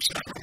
Sure.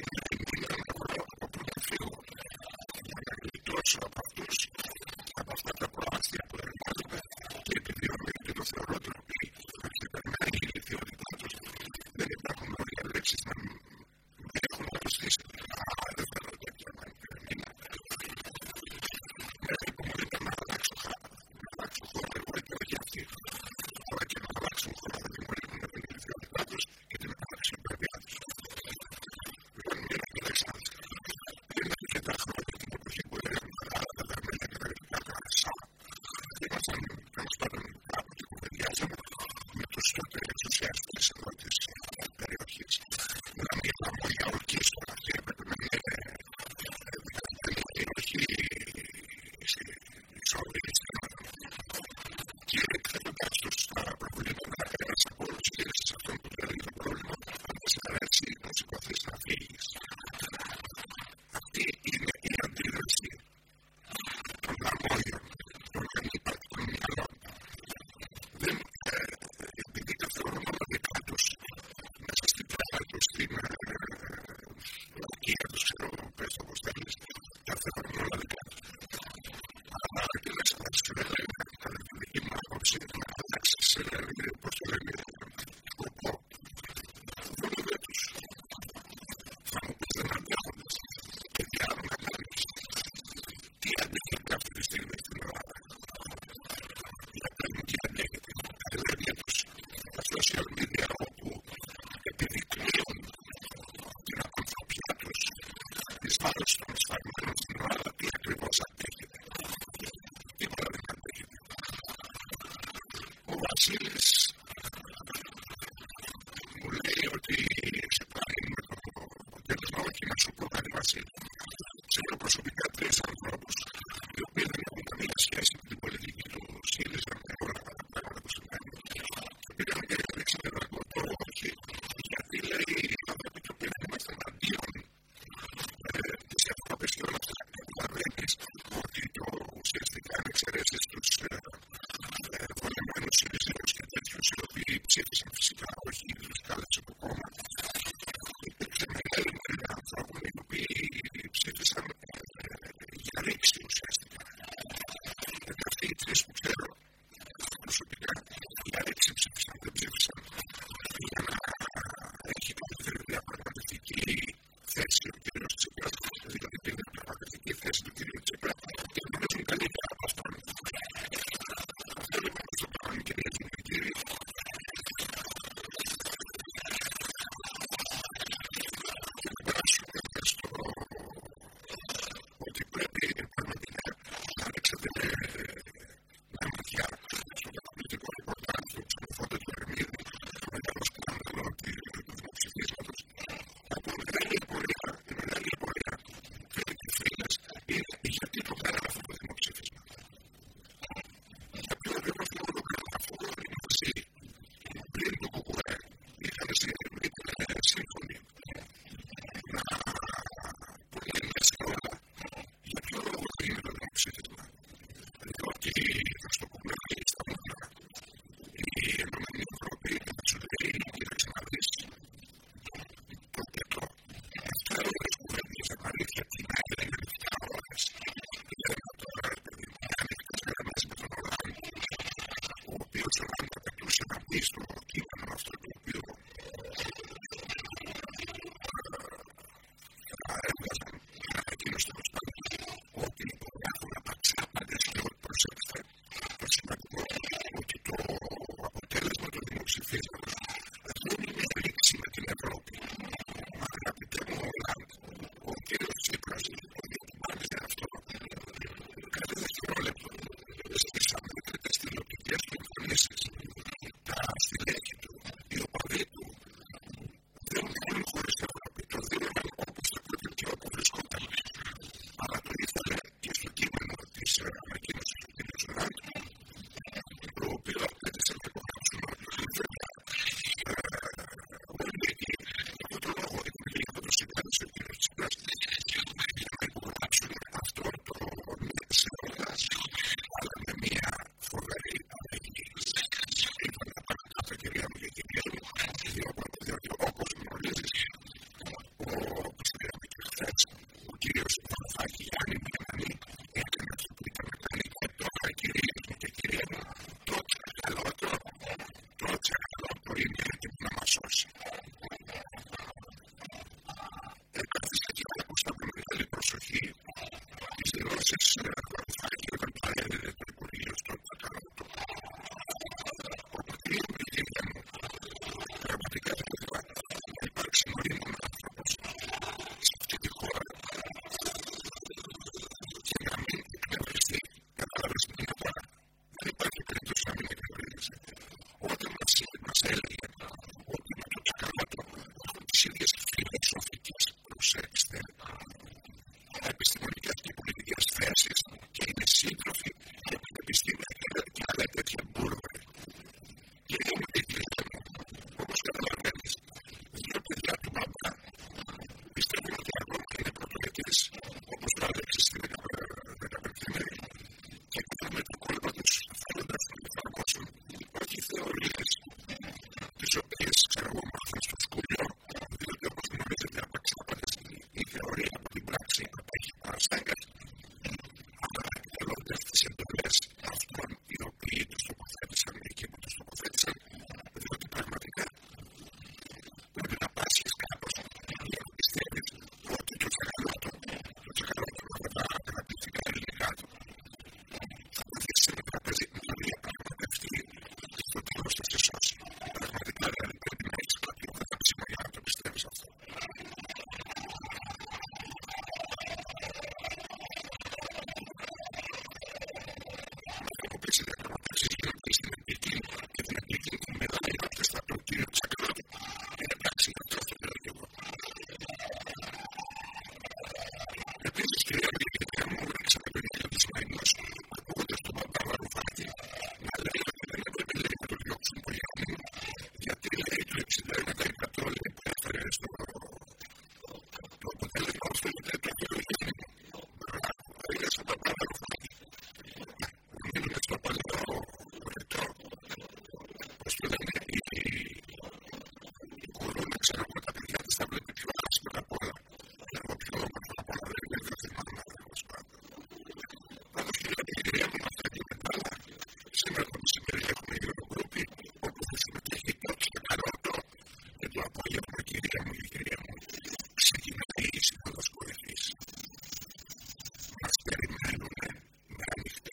do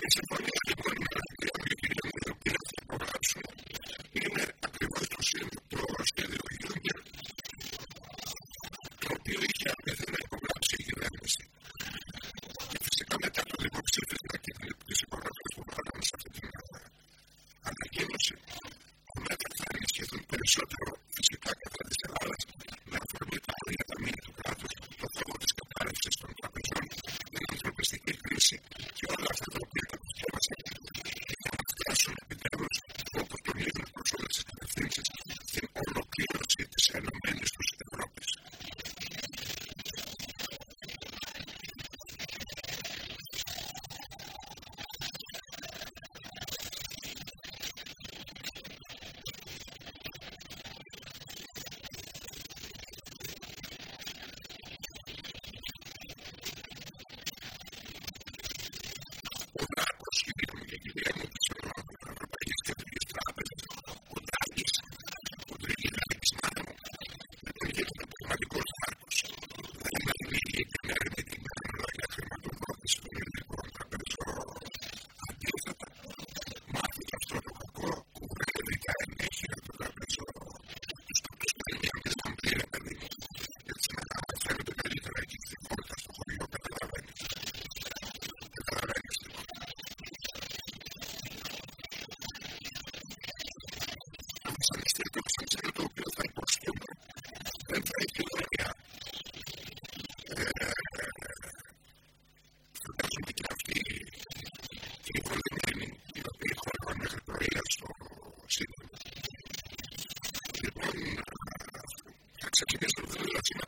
It's important. все-таки между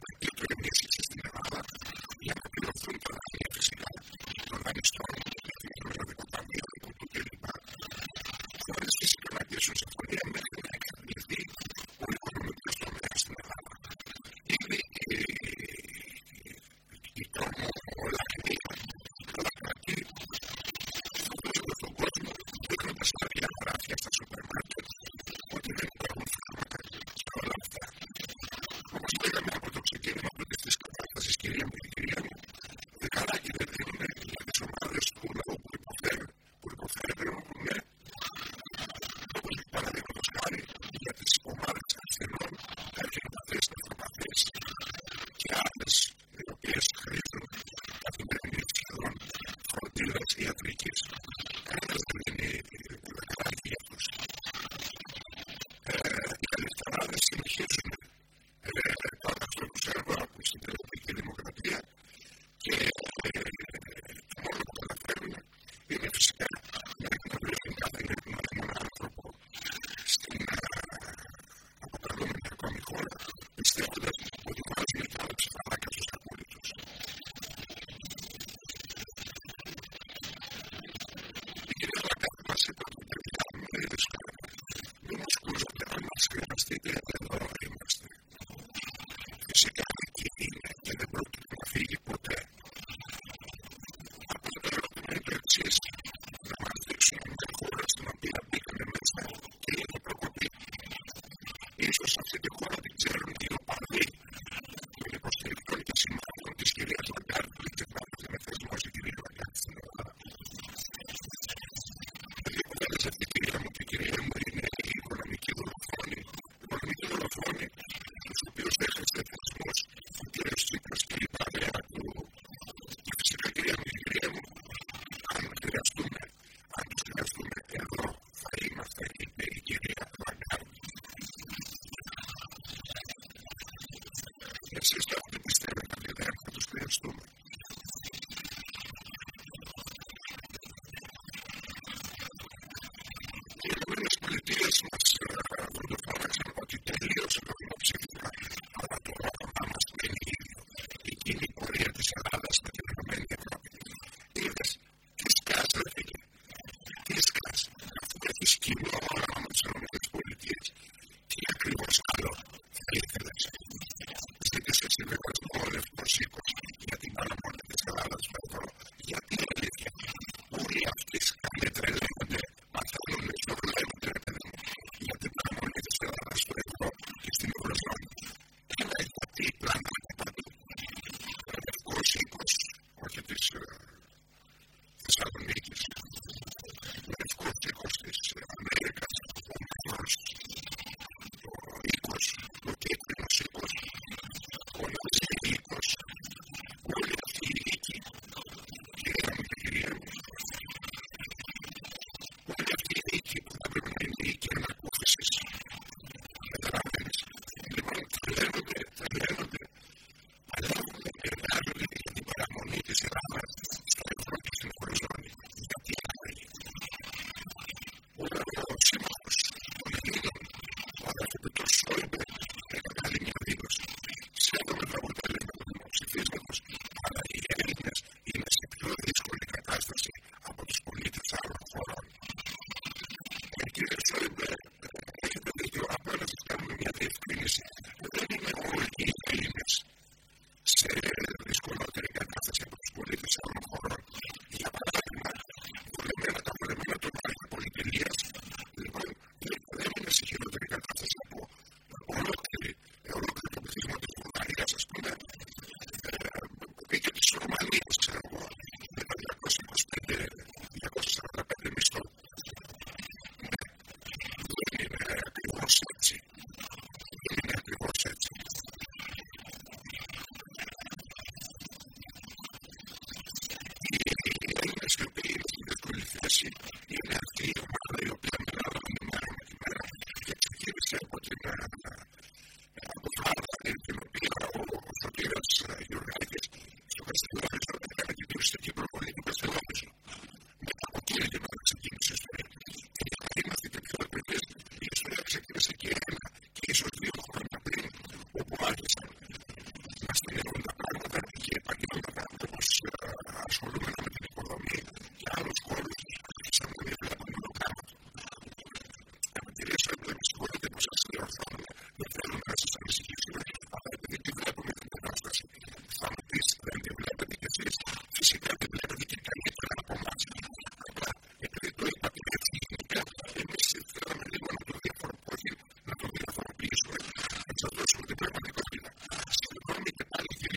This is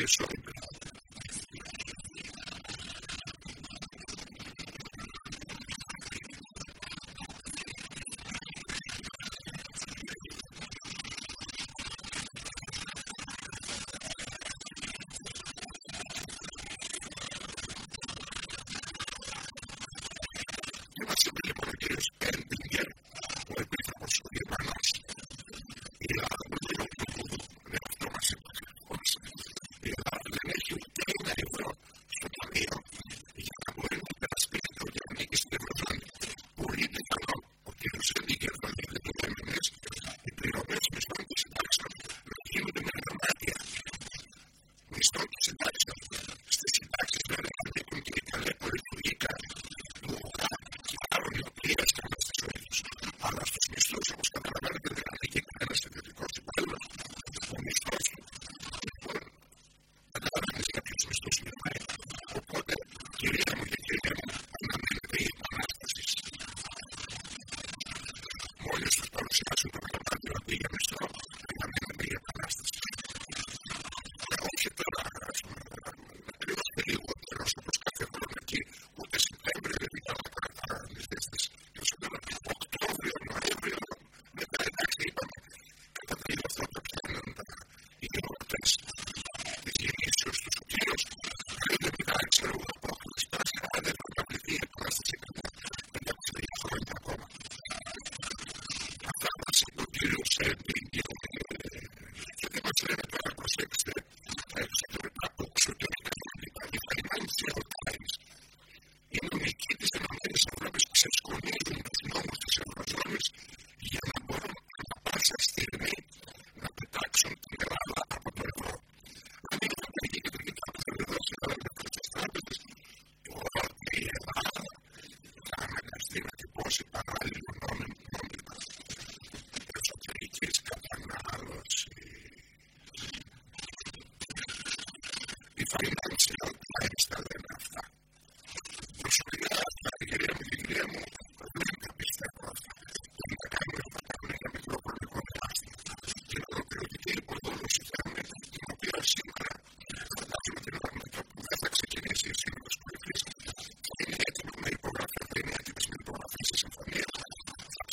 usually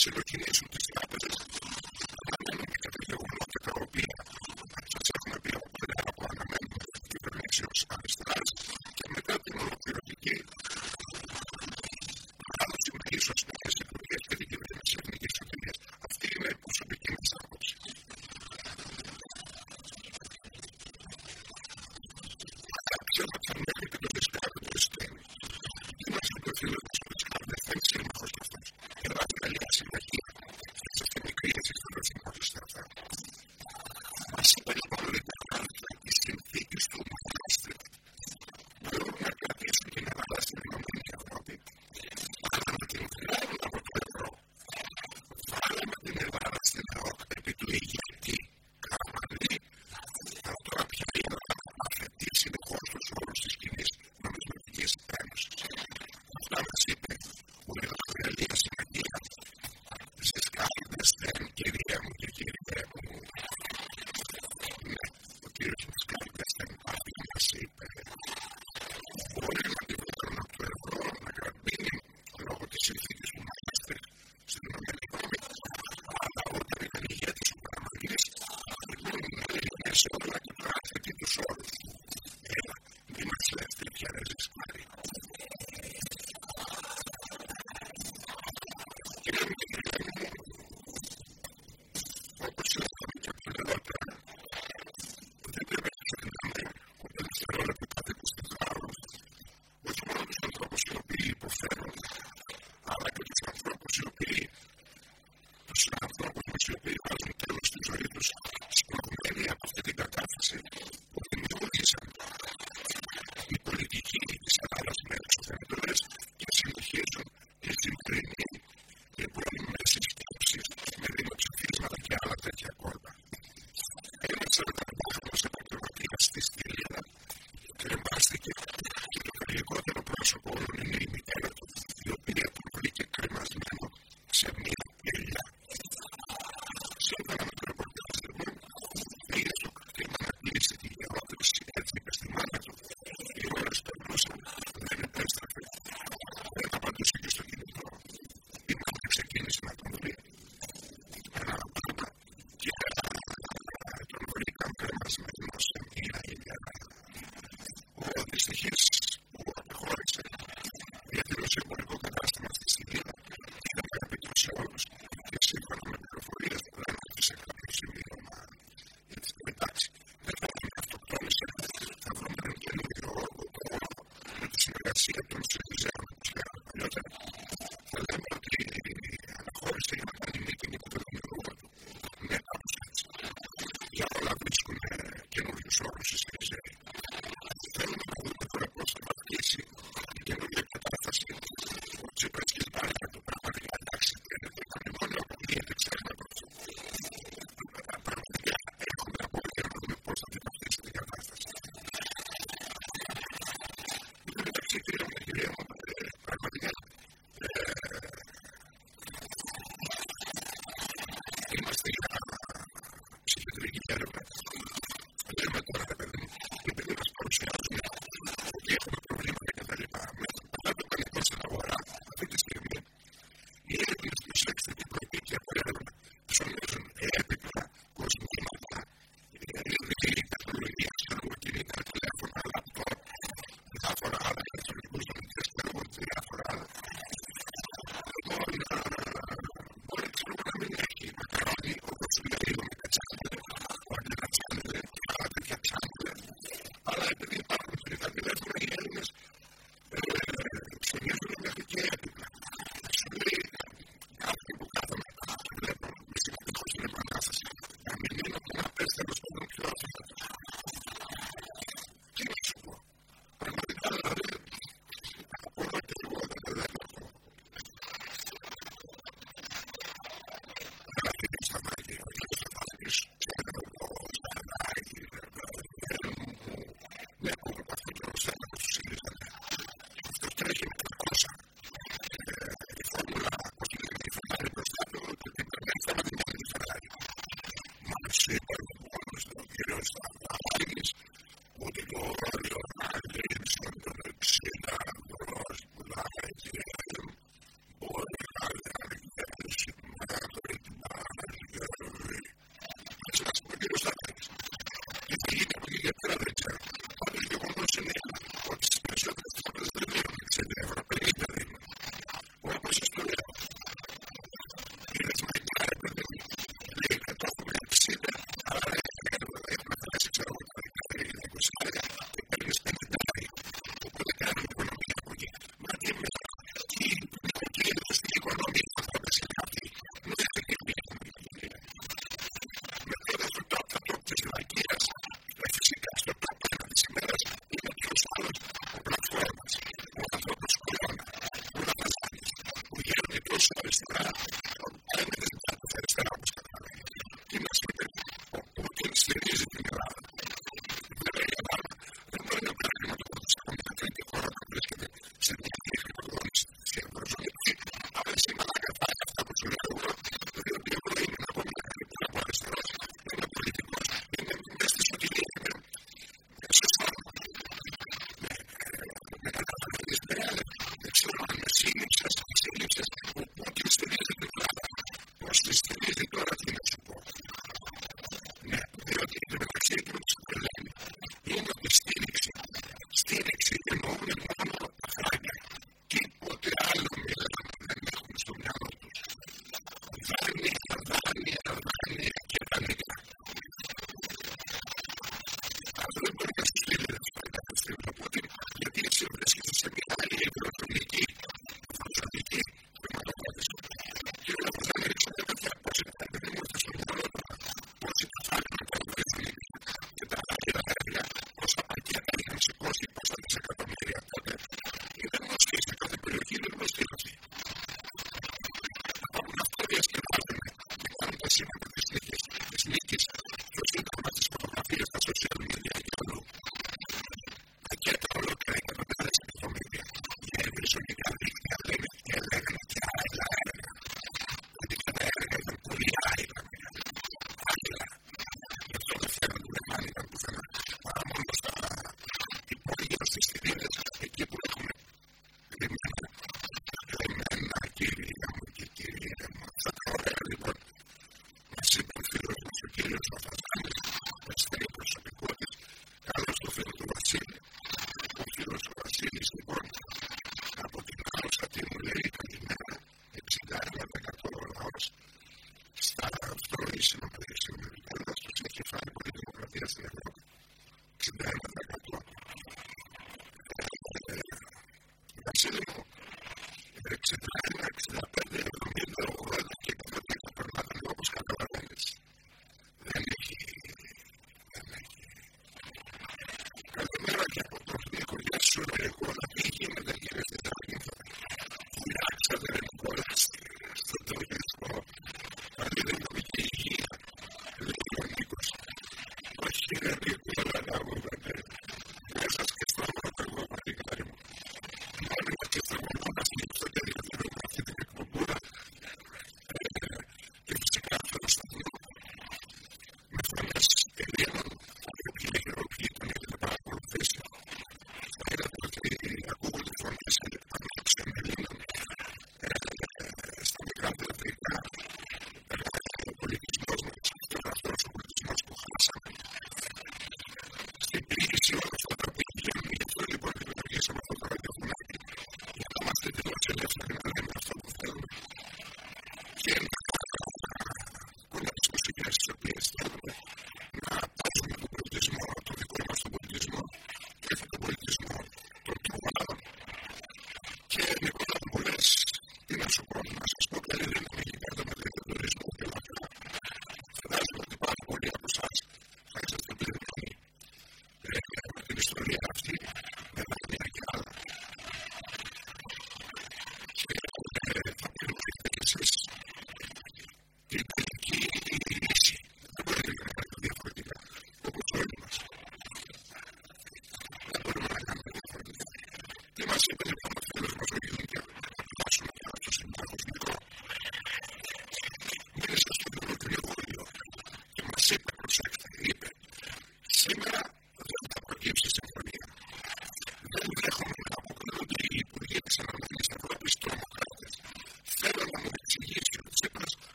Σε ευχαριστώ.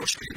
course, we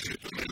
сидит, он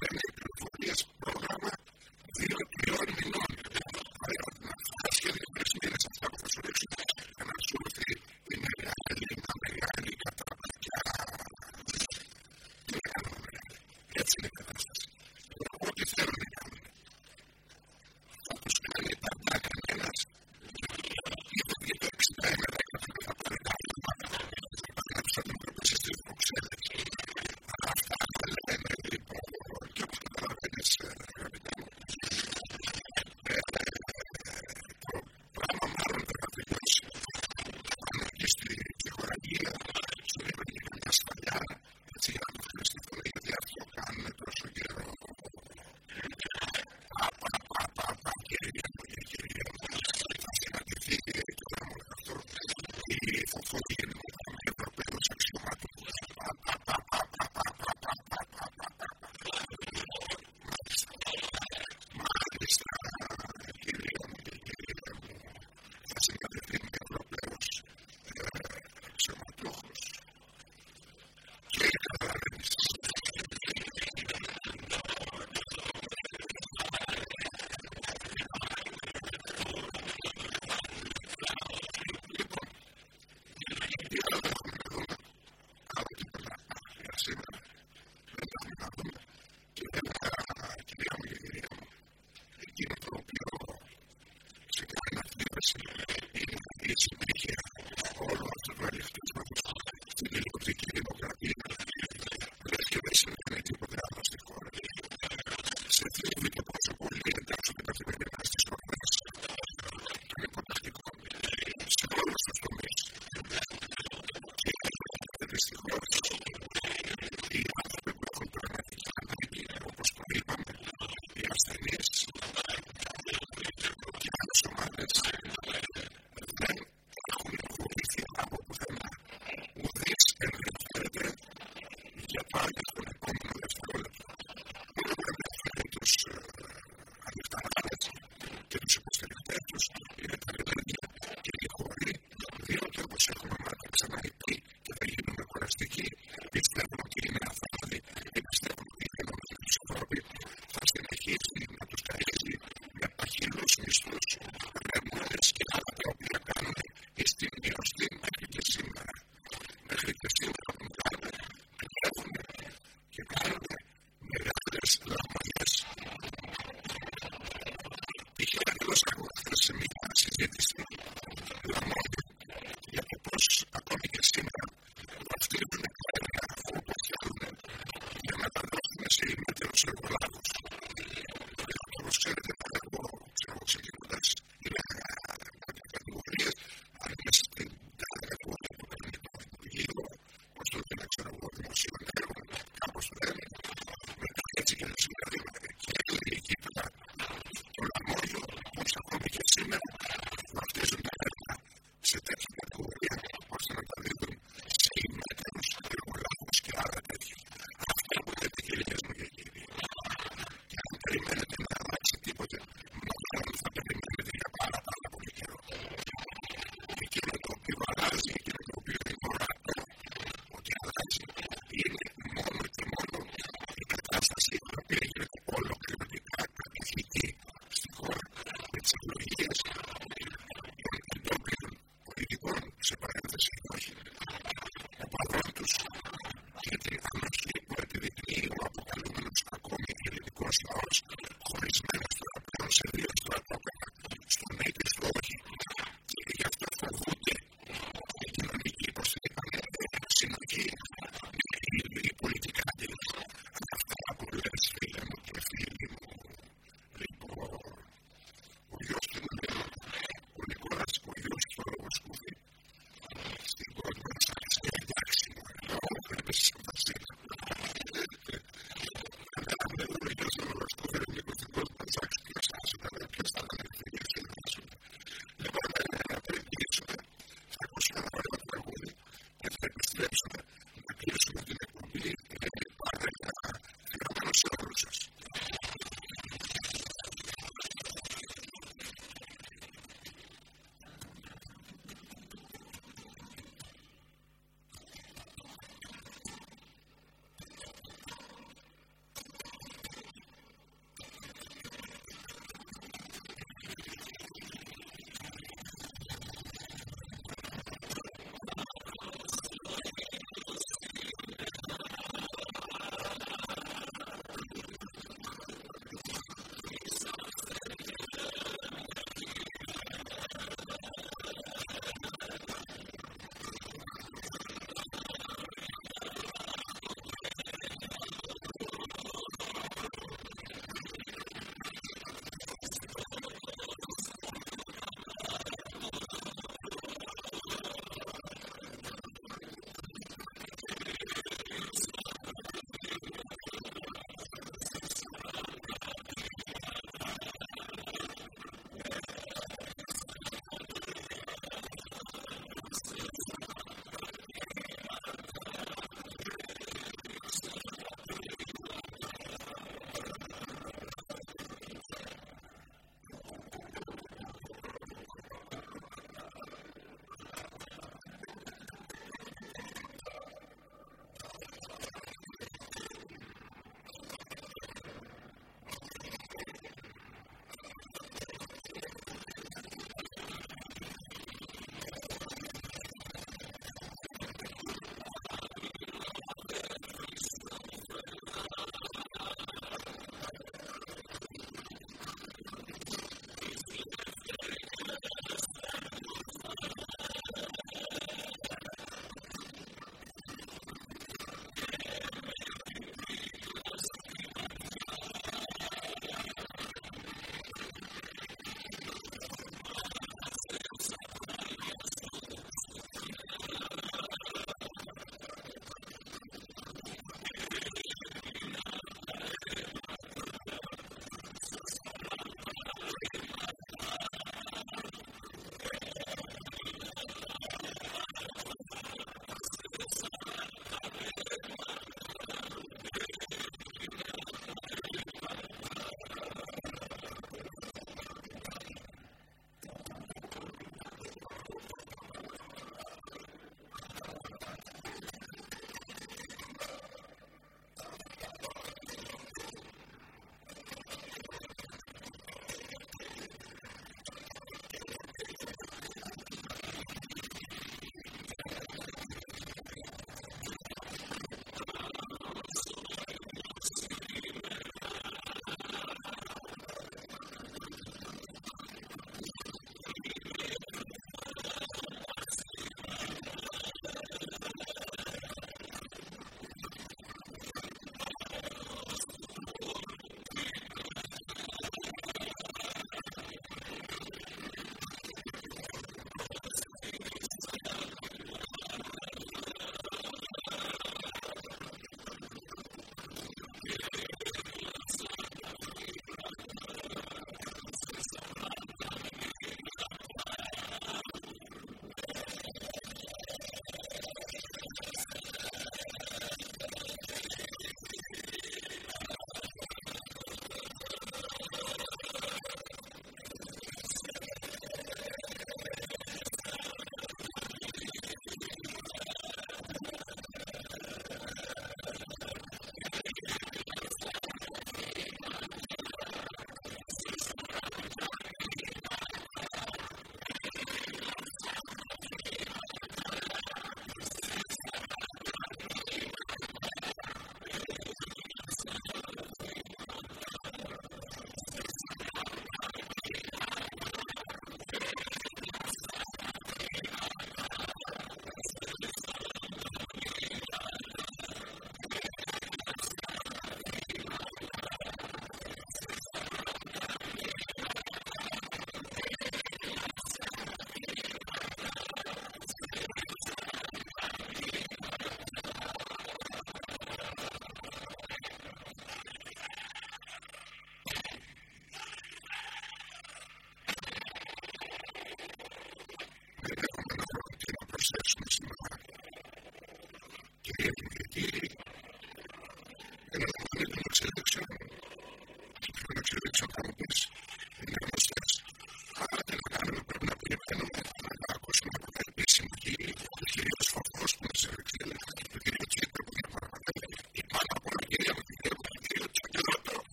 years ago. Christian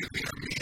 should be a